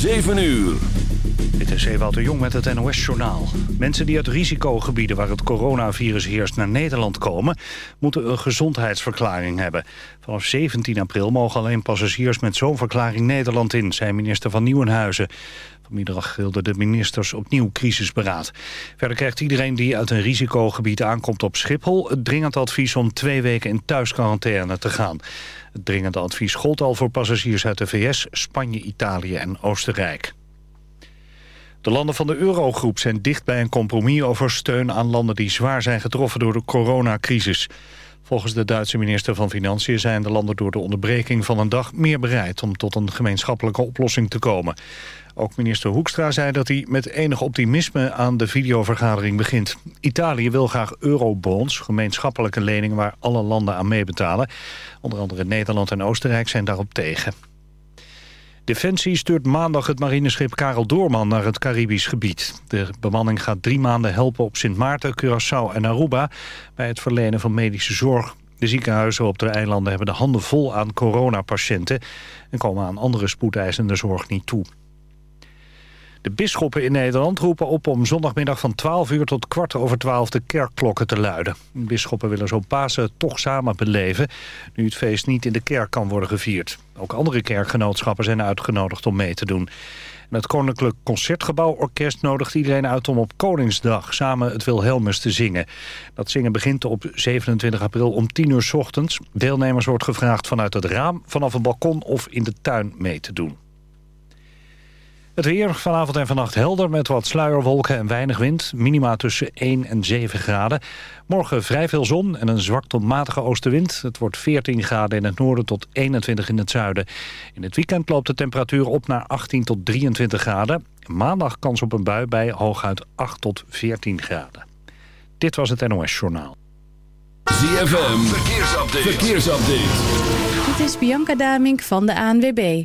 7 uur. Dit is Ewout de Jong met het NOS-journaal. Mensen die uit risicogebieden waar het coronavirus heerst naar Nederland komen... moeten een gezondheidsverklaring hebben. Vanaf 17 april mogen alleen passagiers met zo'n verklaring Nederland in... zei minister van Nieuwenhuizen. Vanmiddag hielden de ministers opnieuw crisisberaad. Verder krijgt iedereen die uit een risicogebied aankomt op Schiphol... het dringend advies om twee weken in thuisquarantaine te gaan. Het dringende advies gold al voor passagiers uit de VS, Spanje, Italië en Oostenrijk. De landen van de eurogroep zijn dicht bij een compromis over steun aan landen die zwaar zijn getroffen door de coronacrisis. Volgens de Duitse minister van Financiën zijn de landen door de onderbreking van een dag meer bereid om tot een gemeenschappelijke oplossing te komen. Ook minister Hoekstra zei dat hij met enig optimisme aan de videovergadering begint. Italië wil graag eurobonds, gemeenschappelijke leningen waar alle landen aan meebetalen. Onder andere Nederland en Oostenrijk zijn daarop tegen. Defensie stuurt maandag het marineschip Karel Doorman naar het Caribisch gebied. De bemanning gaat drie maanden helpen op Sint Maarten, Curaçao en Aruba... bij het verlenen van medische zorg. De ziekenhuizen op de eilanden hebben de handen vol aan coronapatiënten... en komen aan andere spoedeisende zorg niet toe. De bisschoppen in Nederland roepen op om zondagmiddag van 12 uur tot kwart over 12 de kerkklokken te luiden. Bisschoppen willen zo Pasen toch samen beleven, nu het feest niet in de kerk kan worden gevierd. Ook andere kerkgenootschappen zijn uitgenodigd om mee te doen. En het Koninklijk Concertgebouworkest nodigt iedereen uit om op Koningsdag samen het Wilhelmus te zingen. Dat zingen begint op 27 april om 10 uur s ochtends. Deelnemers wordt gevraagd vanuit het raam, vanaf een balkon of in de tuin mee te doen. Het weer vanavond en vannacht helder met wat sluierwolken en weinig wind. Minima tussen 1 en 7 graden. Morgen vrij veel zon en een zwak tot matige oostenwind. Het wordt 14 graden in het noorden tot 21 in het zuiden. In het weekend loopt de temperatuur op naar 18 tot 23 graden. Maandag kans op een bui bij hooguit 8 tot 14 graden. Dit was het NOS Journaal. ZFM, verkeersupdate. verkeersupdate. Dit is Bianca Damink van de ANWB.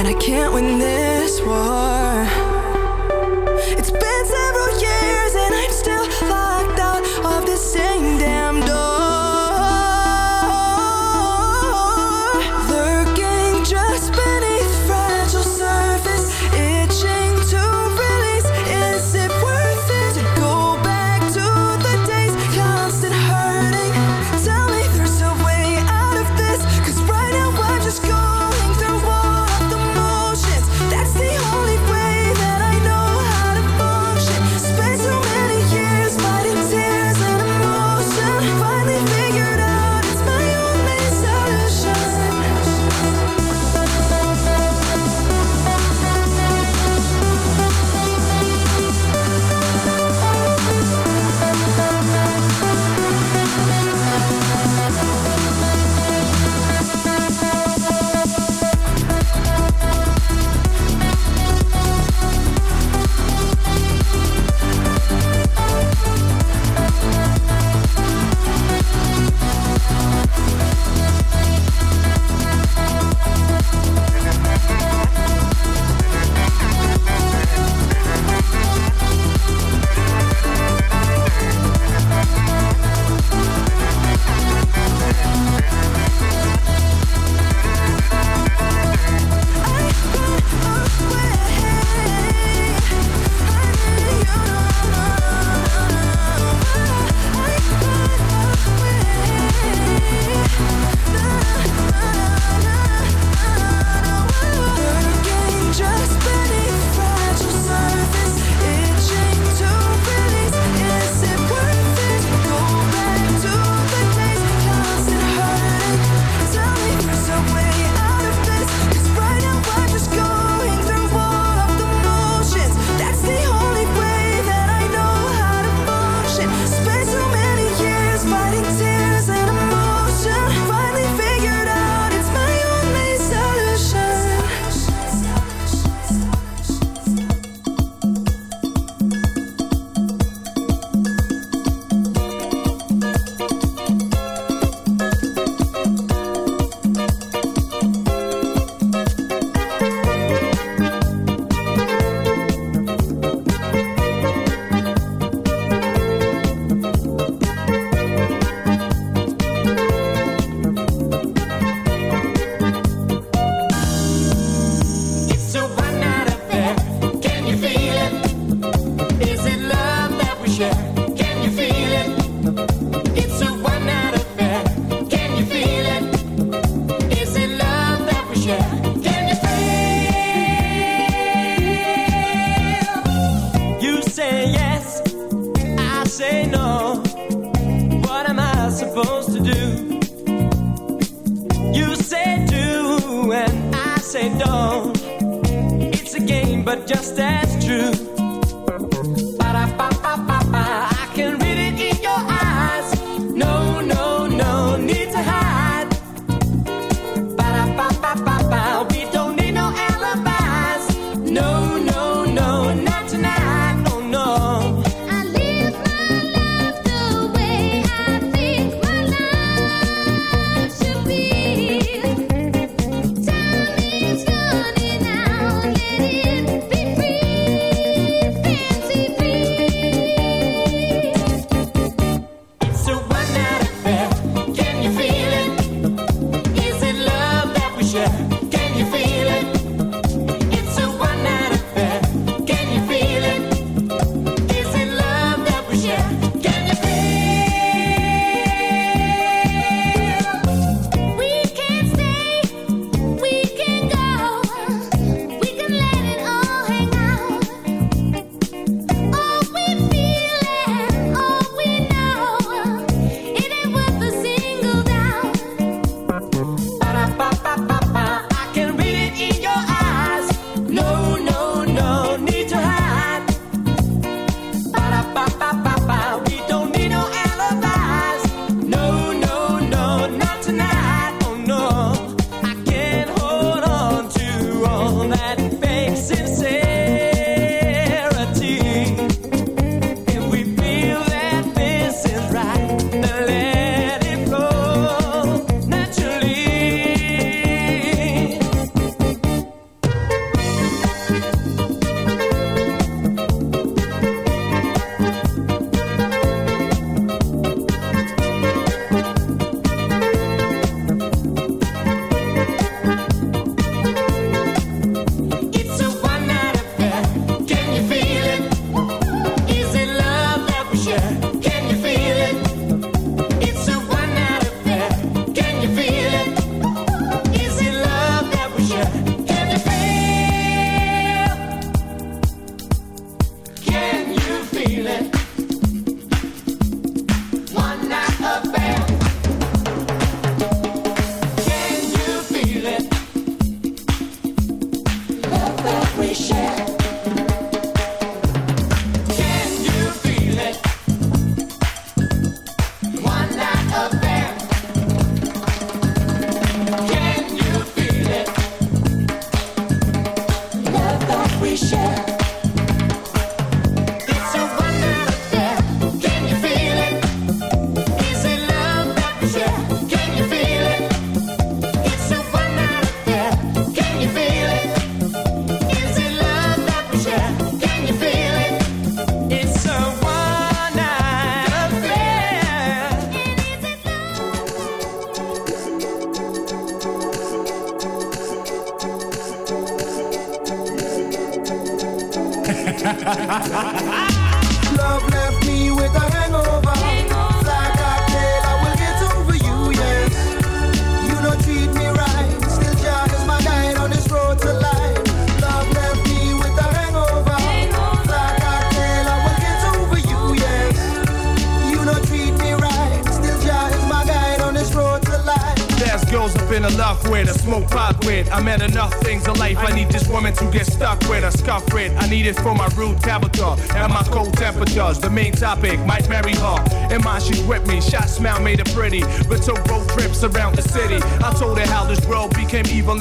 And I can't win this war.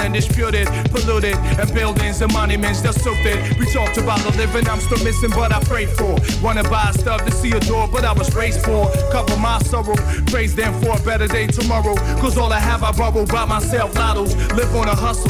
undisputed, polluted, and buildings and monuments that's so thin. We talked about the living I'm still missing, but I pray for. Wanna buy stuff to see a door, but I was raised for. Cover my sorrow, praise them for a better day tomorrow. Cause all I have I borrow by myself, lottos. Live on a hustle,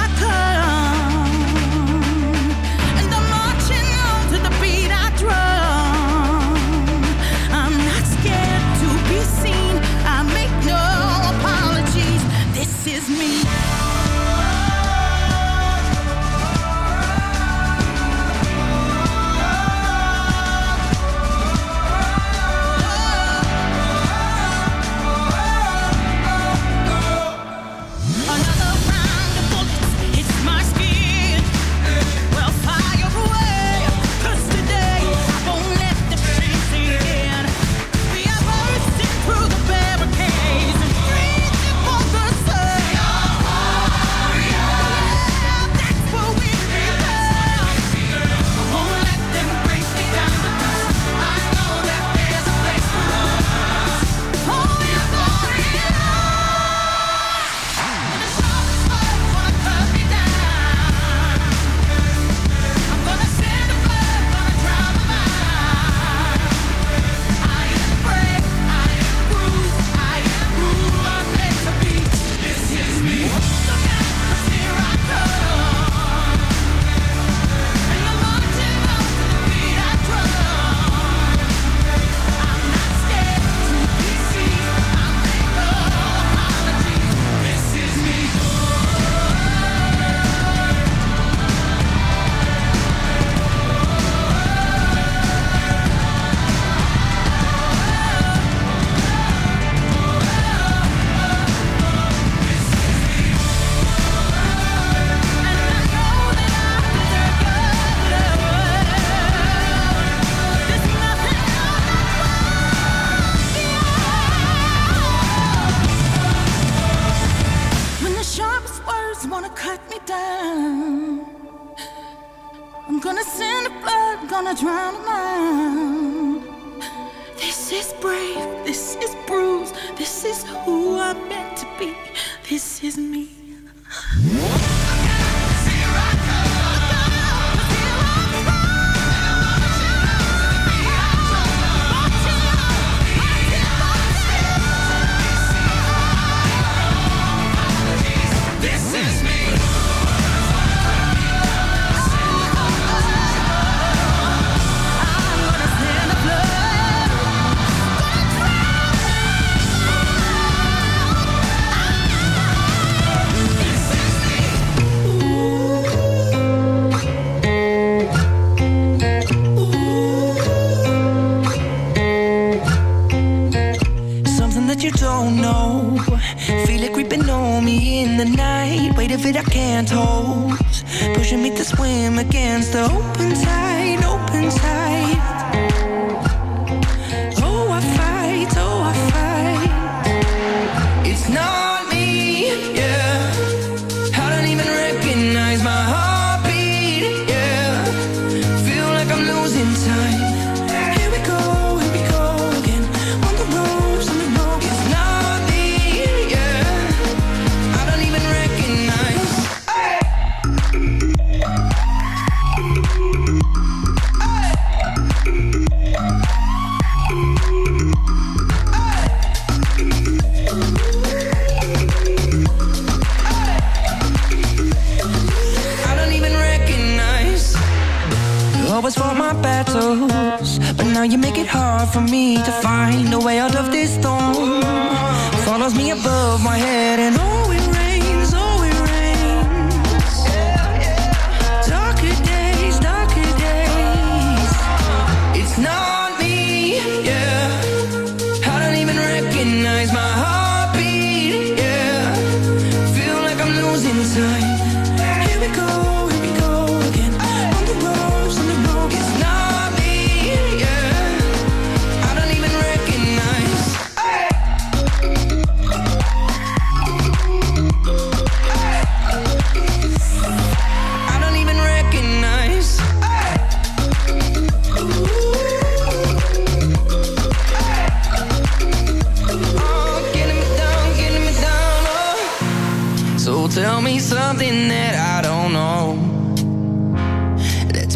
I that you don't know. Feel it creeping on me in the night. Weight of it I can't hold. Pushing me to swim against the open tide, open tide. Now you make it hard for me to find a way out of this storm. Follows me above my head, and oh,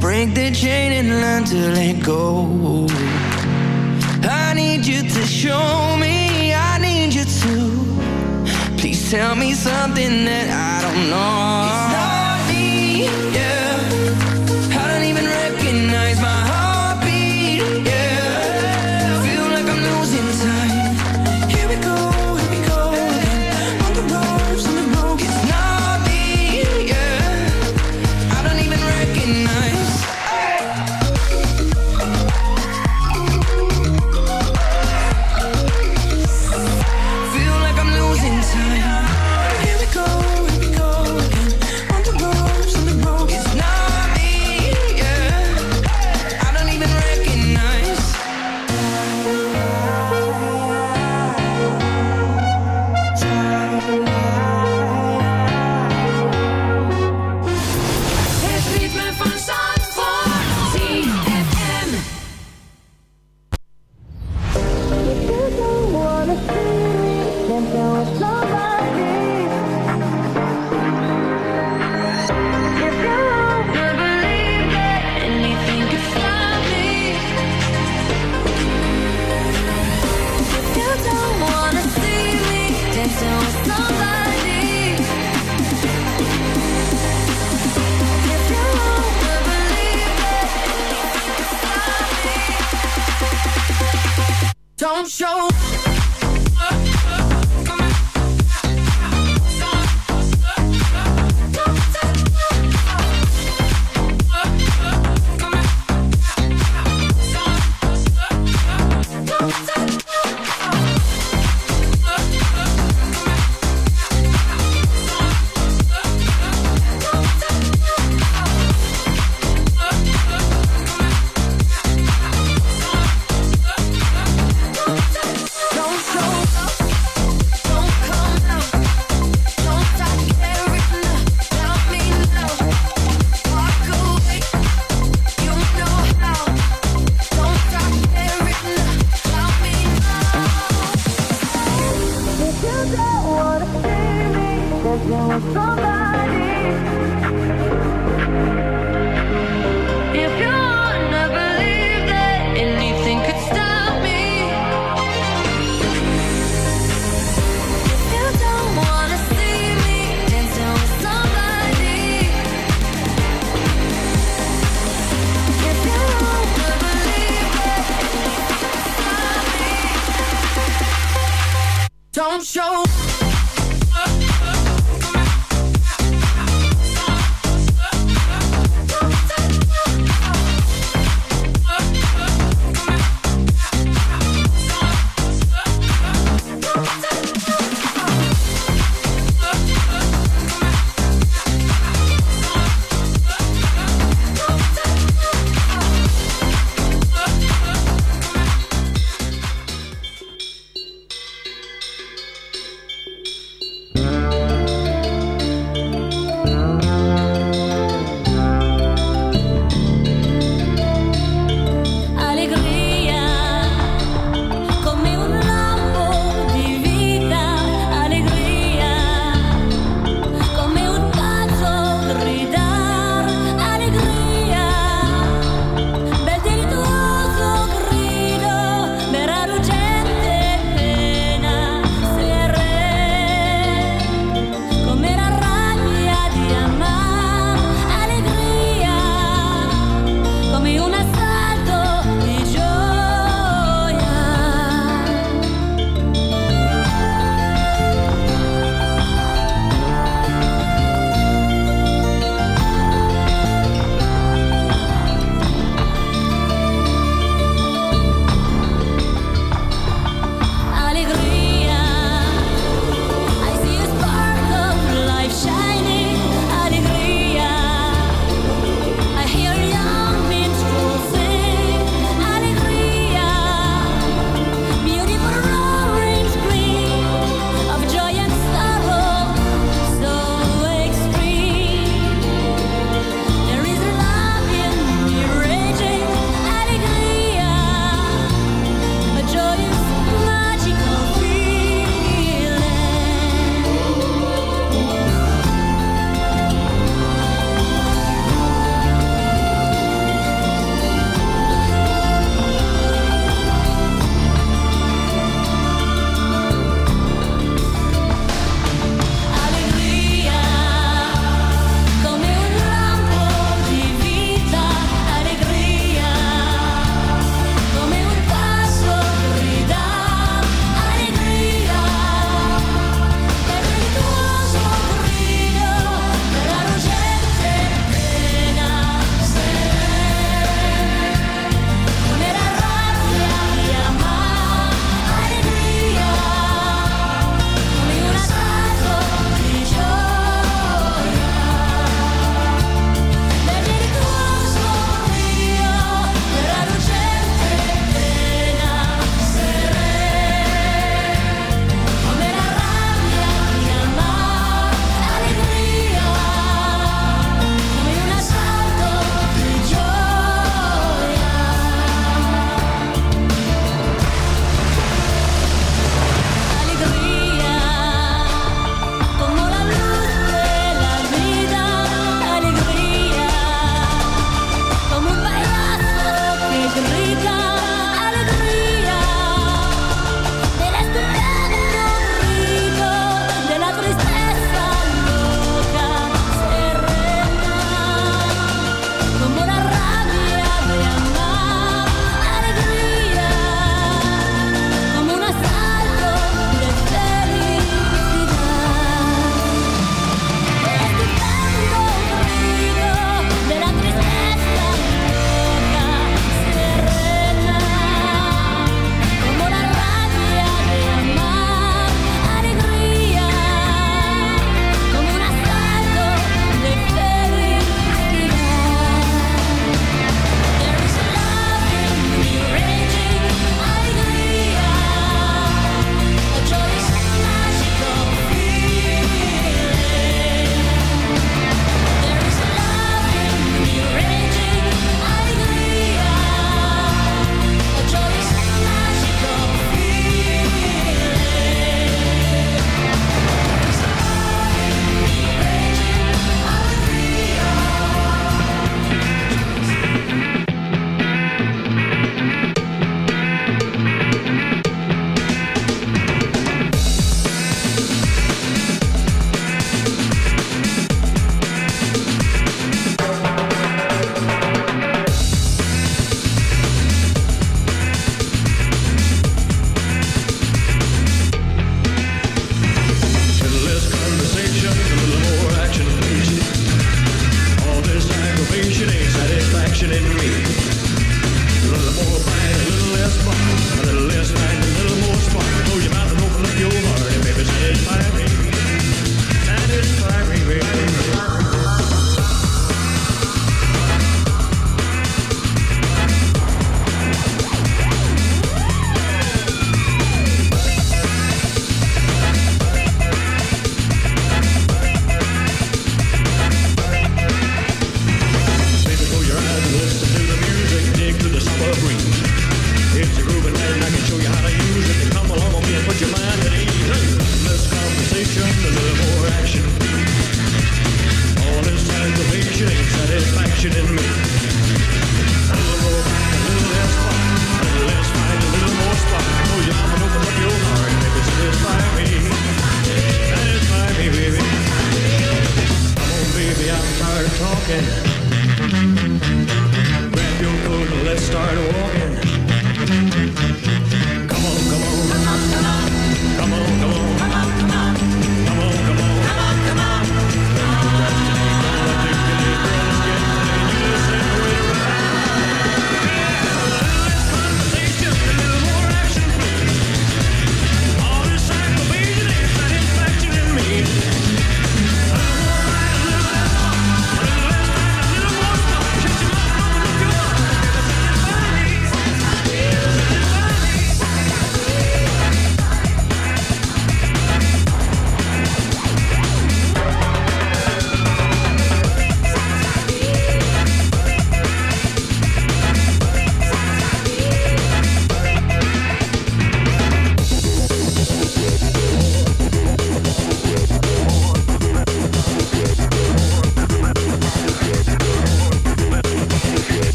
Break the chain and learn to let go. I need you to show me, I need you to. Please tell me something that I don't know.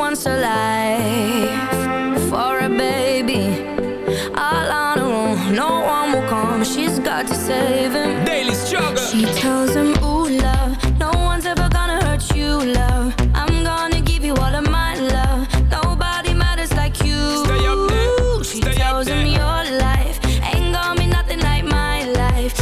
once alive for a baby. All on her own, no one will come. She's got to save him. Daily struggle. She tells him, ooh, love No one's ever gonna hurt you, love. I'm gonna give you all of my love. Nobody matters like you. Stay up there. She Stay tells up there. him your life Ain't gonna be nothing like my life.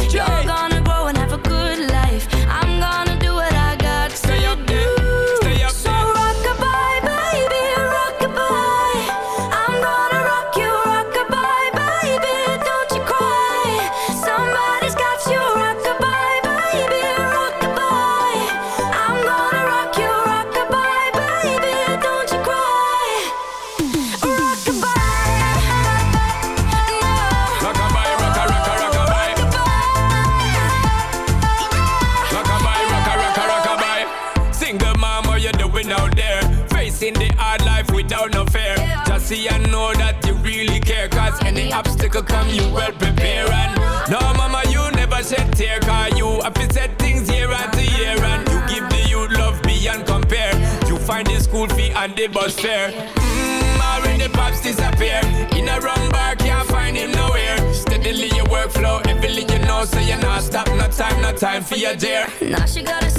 for your dear. Now she got a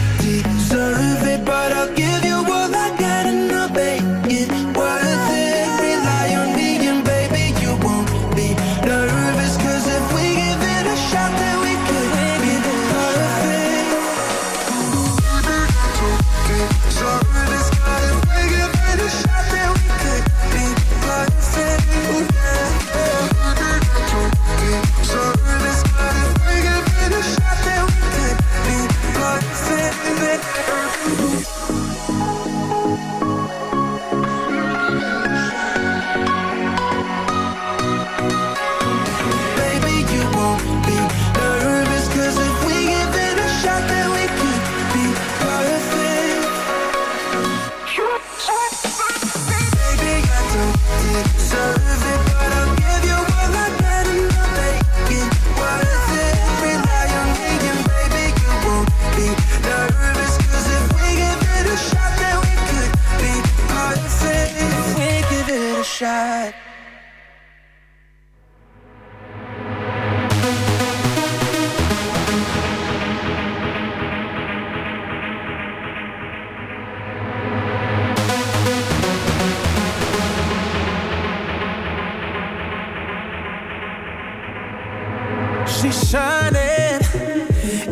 shining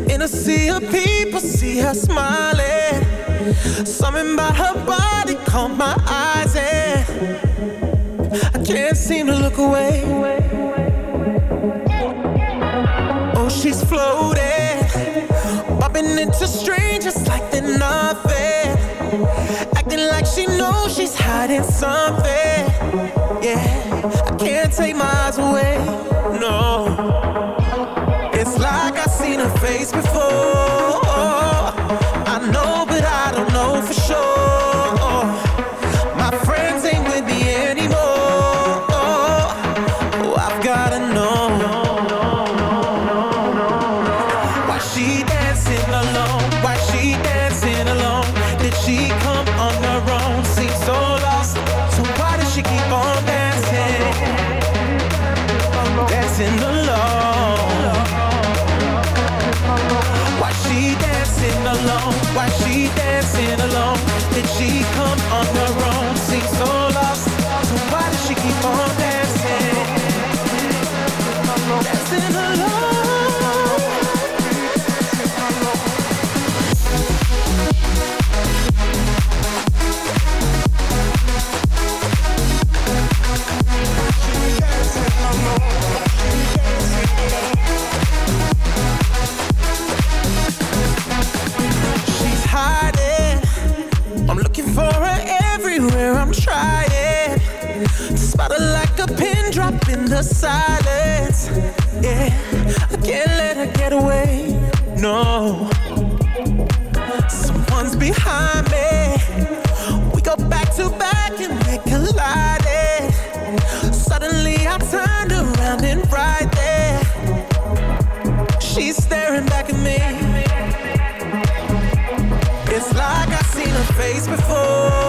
in a sea of people. See her smiling. Something about her body caught my eyes, and I can't seem to look away. Oh, she's floating, bumping into strangers like they're nothing. Acting like she knows she's hiding something. Yeah, I can't take my eyes away. No, face before. Yeah, I can't let her get away. No, someone's behind me. We go back to back and collided. Suddenly I turned around and right there, she's staring back at me. It's like I've seen her face before.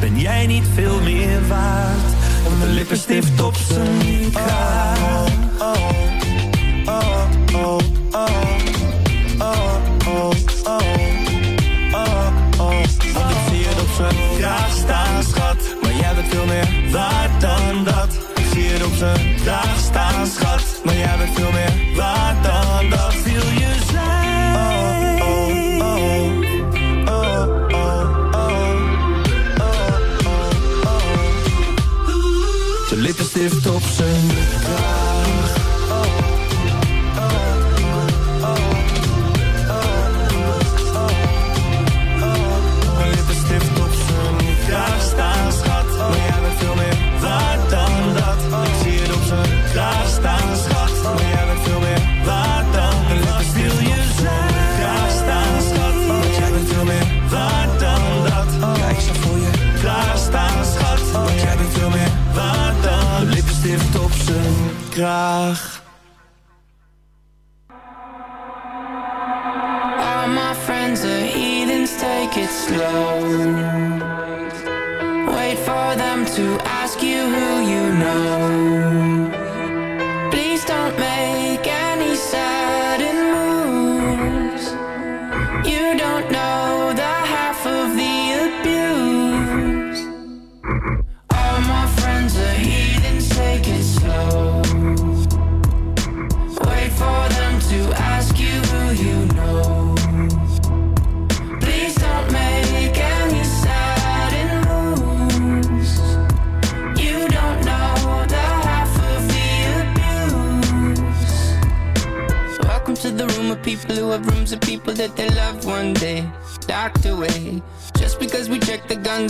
ben jij niet veel meer waard. Want de lippenstift op zijn kraag. Oh, oh, oh, oh, oh, oh, oh ik zie het op zijn kraag schat. Maar jij bent veel meer waard dan dat. Ik zie het op zijn kraag staan, schat. Maar jij bent veel meer waard dan dat.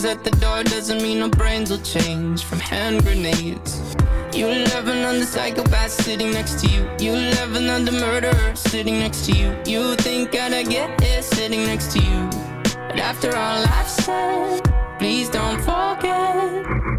At the door doesn't mean our brains will change from hand grenades. You love another psychopath sitting next to you. You love another murderer sitting next to you. You think I'd get here sitting next to you. But after all I've said, please don't forget.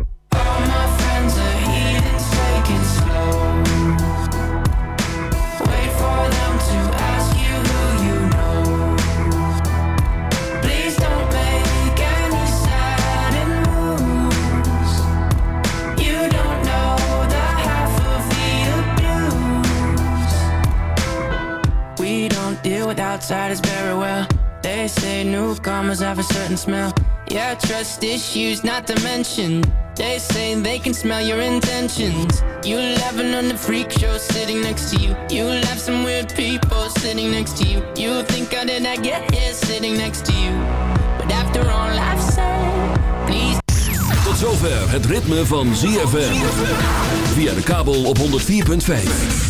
With outsiders very well. They say newcomers have a certain smell. Yeah, trust issues not to mention. They say they can smell your intentions. You laughing on the freak show sitting next to you. You laugh some weird people sitting next to you. You think how did I get here sitting next to you? But after all I've said, please. Tot zover het ritme van ZFM. Via de kabel op 104.5.